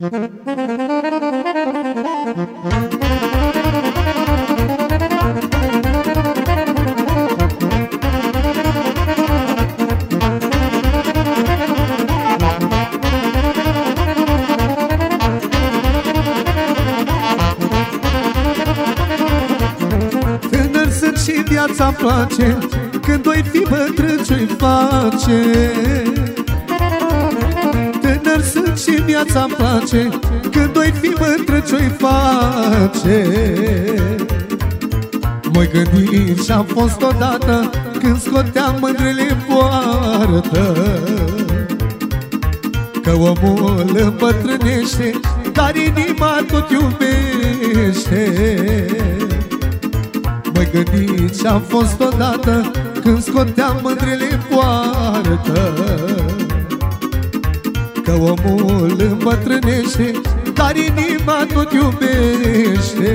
Tânăr sunt și viața place Când oi fi bătrân ce-i face? Tânăr sunt și viața place Când oi fi bătrân ce-i face. Mă gândi și-am fost odată Când scoteam mândrele în poartă. Că omul îmbătrânește Dar inima tot iubește. Mă gândi ce-am fost odată Când scoteam mândrele în poartă. Că omul îmbătrânește Dar inima tot iubește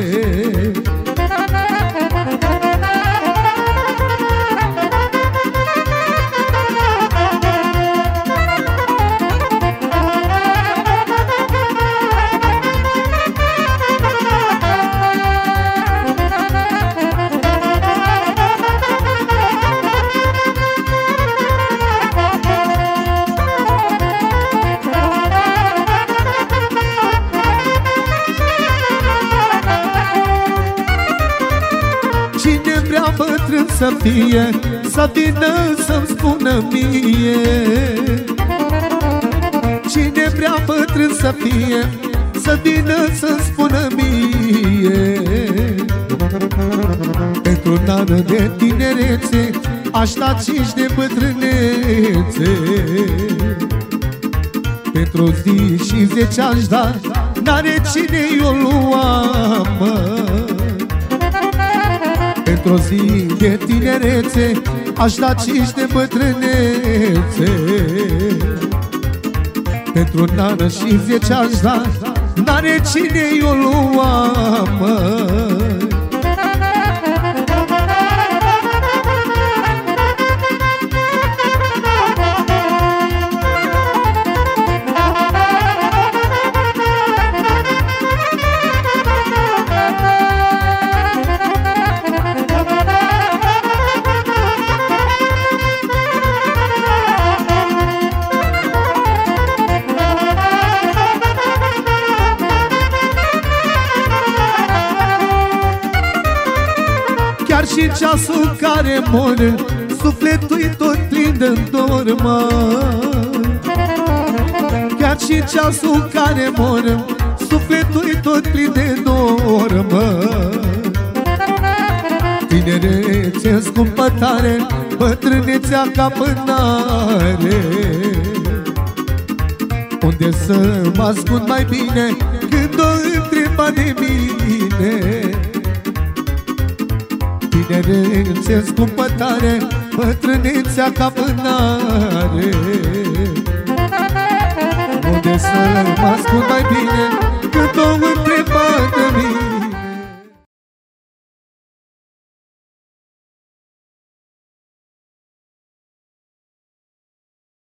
vrea bătrân să fie Să vină să-mi spună mie. Cine vrea bătrân să fie Să vină să-mi spună mie. Pentru un an de tinerețe Aș da cinci de bătrânețe. Pentru o zi și zece aș da N-are cine i-o lua, mă Într-o zi de tinerețe Aș da cinci de bătrânețe. Pentru un an și zece aș da N-are cine i-o lua, măi și ceasul care mor Sufletul-i tot plin de dor, mă Chiar și ceasul care mor Sufletul-i tot plin de dor, mă Tinerețe scumpă tare Bătrânețea ca pânare. Unde să mă ascund mai bine Când o întreba de mine Tinerețe scumpătare, bătrânețea ca pânare Unde să mă ascund mai bine, când o întrebă de mine.